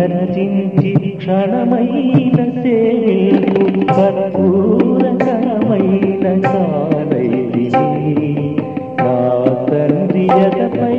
విరచించి క్షణమైన సేవిల్పు కర్పూర కణమైన కాలైది నా తండ్రి జగపై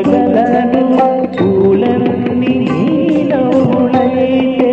చూడగలను పూలన్నీ నీలవులైతే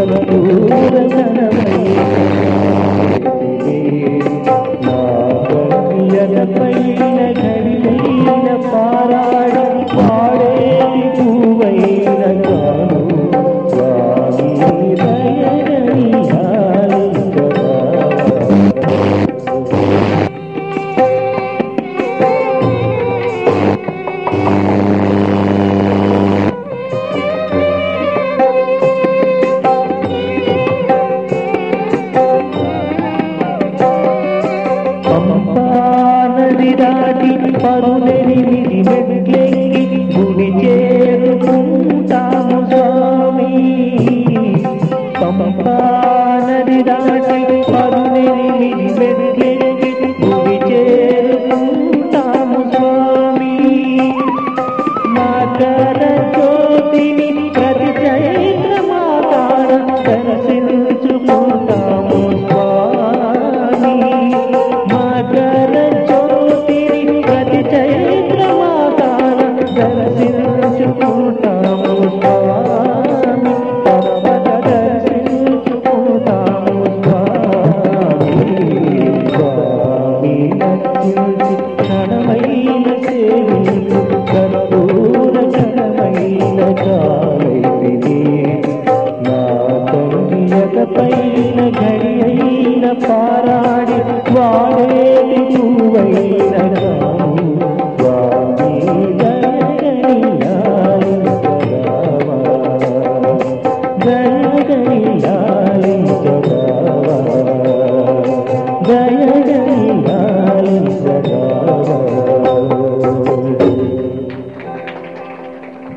Oh, Lady